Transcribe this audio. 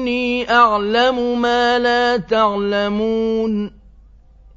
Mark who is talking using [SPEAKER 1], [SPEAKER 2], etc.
[SPEAKER 1] إِنِّي أَعْلَمُ مَا لَا تَعْلَمُونَ